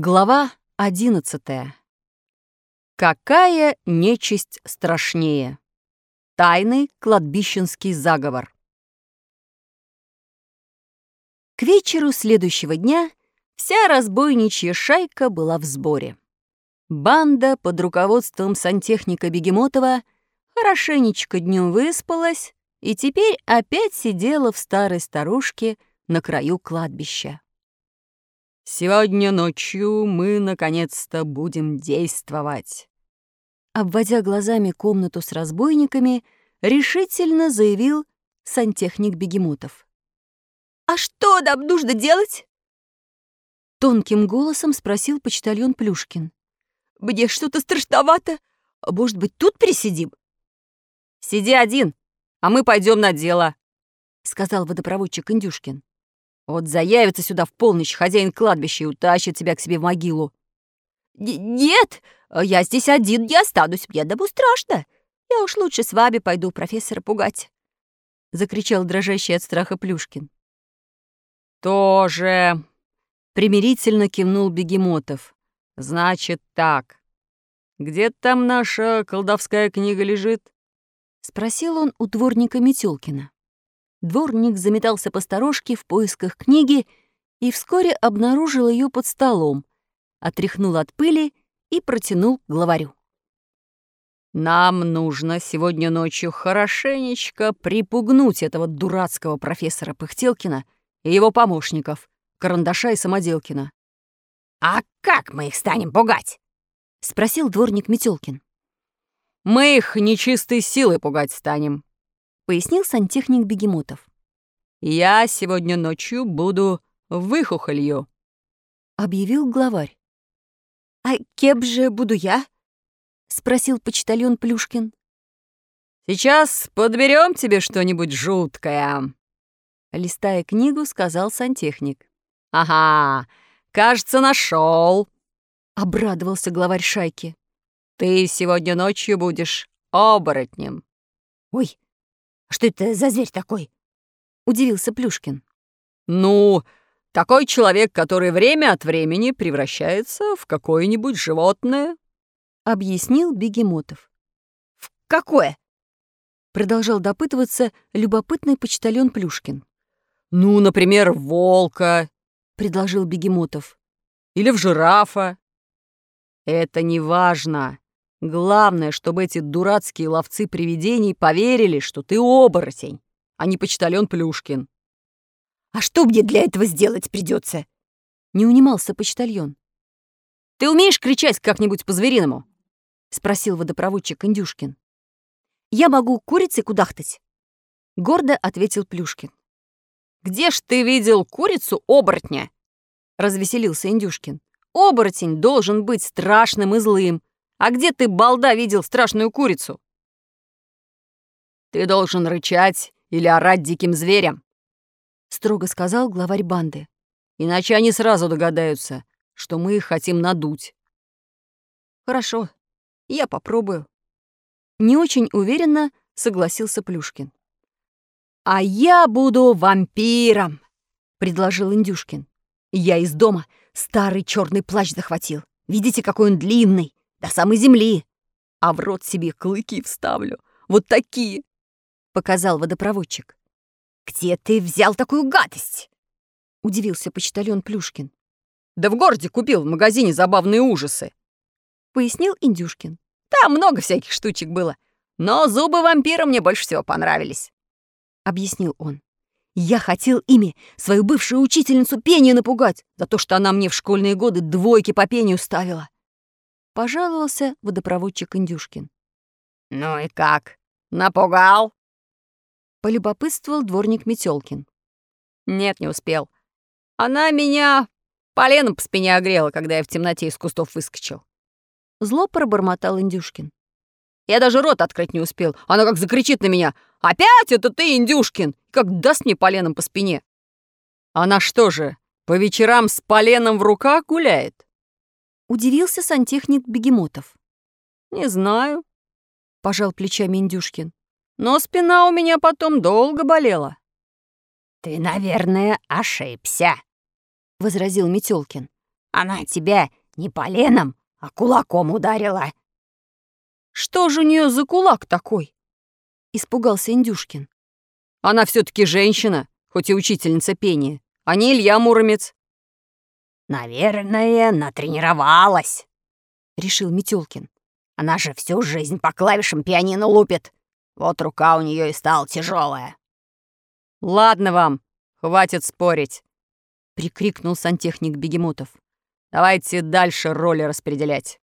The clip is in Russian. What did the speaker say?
Глава одиннадцатая. Какая нечисть страшнее? Тайный кладбищенский заговор. К вечеру следующего дня вся разбойничья шайка была в сборе. Банда под руководством сантехника Бегемотова хорошенечко днем выспалась и теперь опять сидела в старой старушке на краю кладбища. Сегодня ночью мы наконец-то будем действовать. Обводя глазами комнату с разбойниками, решительно заявил сантехник Бегемотов. «А что нам нужно делать?» Тонким голосом спросил почтальон Плюшкин. «Мне что-то страшновато. Может быть, тут присидим?» «Сиди один, а мы пойдем на дело», — сказал водопроводчик Индюшкин. Вот заявится сюда в полночь хозяин кладбища и утащит тебя к себе в могилу. «Нет, я здесь один не останусь, мне дому страшно. Я уж лучше с вами пойду профессора пугать», — закричал дрожащий от страха Плюшкин. «Тоже», — примирительно кивнул Бегемотов. «Значит так. Где там наша колдовская книга лежит?» — спросил он у дворника Метелкина. Дворник заметался по сторожке в поисках книги и вскоре обнаружил ее под столом, отряхнул от пыли и протянул главарю. «Нам нужно сегодня ночью хорошенечко припугнуть этого дурацкого профессора Пыхтелкина и его помощников, Карандаша и Самоделкина». «А как мы их станем пугать?» — спросил дворник Метелкин. «Мы их нечистой силой пугать станем», пояснил сантехник Бегемотов. «Я сегодня ночью буду выхухолью», — объявил главарь. «А кем же буду я?» — спросил почтальон Плюшкин. «Сейчас подберем тебе что-нибудь жуткое», — листая книгу, сказал сантехник. «Ага, кажется, нашел, обрадовался главарь шайки. «Ты сегодня ночью будешь оборотнем». «Ой, что это за зверь такой?» — удивился Плюшкин. «Ну, такой человек, который время от времени превращается в какое-нибудь животное», — объяснил Бегемотов. «В какое?» — продолжал допытываться любопытный почтальон Плюшкин. «Ну, например, в волка», — предложил Бегемотов. «Или в жирафа». «Это не важно. Главное, чтобы эти дурацкие ловцы привидений поверили, что ты оборотень, а не почтальон Плюшкин. «А что мне для этого сделать придется? Не унимался почтальон. «Ты умеешь кричать как-нибудь по-звериному?» — спросил водопроводчик Индюшкин. «Я могу курицей кудахтать», — гордо ответил Плюшкин. «Где ж ты видел курицу-оборотня?» — развеселился Индюшкин. «Оборотень должен быть страшным и злым, а где ты, балда, видел страшную курицу? Ты должен рычать или орать диким зверям, строго сказал главарь банды. Иначе они сразу догадаются, что мы их хотим надуть. Хорошо, я попробую. Не очень уверенно согласился Плюшкин. «А я буду вампиром», — предложил Индюшкин. «Я из дома старый черный плащ захватил. Видите, какой он длинный до самой земли, а в рот себе клыки вставлю. Вот такие!» — показал водопроводчик. «Где ты взял такую гадость?» — удивился почтальон Плюшкин. «Да в городе купил в магазине забавные ужасы», — пояснил Индюшкин. «Там много всяких штучек было, но зубы вампира мне больше всего понравились», — объяснил он. «Я хотел ими свою бывшую учительницу пения напугать за то, что она мне в школьные годы двойки по пению ставила пожаловался водопроводчик Индюшкин. «Ну и как? Напугал?» Полюбопытствовал дворник Метелкин. «Нет, не успел. Она меня поленом по спине огрела, когда я в темноте из кустов выскочил». Зло пробормотал Индюшкин. Я даже рот открыть не успел. Она как закричит на меня. «Опять это ты, Индюшкин!» Как даст мне поленом по спине. Она что же, по вечерам с поленом в руках гуляет? Удивился сантехник Бегемотов. «Не знаю», — пожал плечами Индюшкин. «Но спина у меня потом долго болела». «Ты, наверное, ошибся», — возразил Метелкин. Она тебя не поленом, а кулаком ударила». «Что же у нее за кулак такой?» — испугался Индюшкин. «Она все таки женщина, хоть и учительница пения, а не Илья Муромец». «Наверное, натренировалась», — решил Метелкин. «Она же всю жизнь по клавишам пианино лупит. Вот рука у нее и стала тяжелая. «Ладно вам, хватит спорить», — прикрикнул сантехник Бегемотов. «Давайте дальше роли распределять».